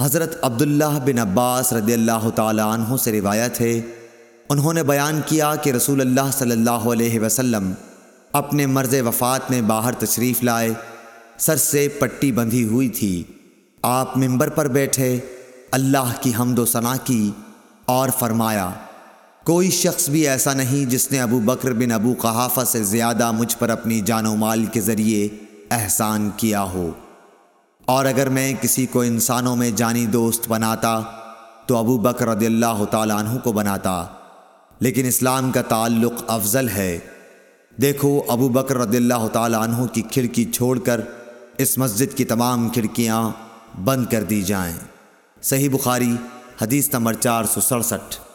حضرت عبداللہ بن عباس رضی اللہ تعالیٰ عنہ سے روایت ہے، انہوں نے بیان کیا کہ رسول اللہ صلی اللہ علیہ وسلم اپنے مرض وفات میں باہر تشریف لائے، سر سے پٹی بندھی ہوئی تھی۔ آپ ممبر پر بیٹھے، اللہ کی حمد و ثنا کی اور فرمایا، کوئی شخص بھی ایسا نہیں جس نے ابو بکر بن ابو قحافہ سے زیادہ مجھ پر اپنی جان و مال کے ذریعے احسان کیا ہو۔ اور اگر میں کسی کو انسانوں میں جانی دوست بناتا، تو ابو بکر رضی اللہ تعالیٰ عنہ کو بناتا۔ لیکن اسلام کا تعلق افضل ہے۔ دیکھو، ابو بکر رضی اللہ تعالیٰ عنہ کی کھڑکی چھوڑ کر اس مسجد کی تمام کھڑکیاں بند کر دی جائیں۔ صحیح بخاری، حدیث نمبر چار سو سڑسٹھ۔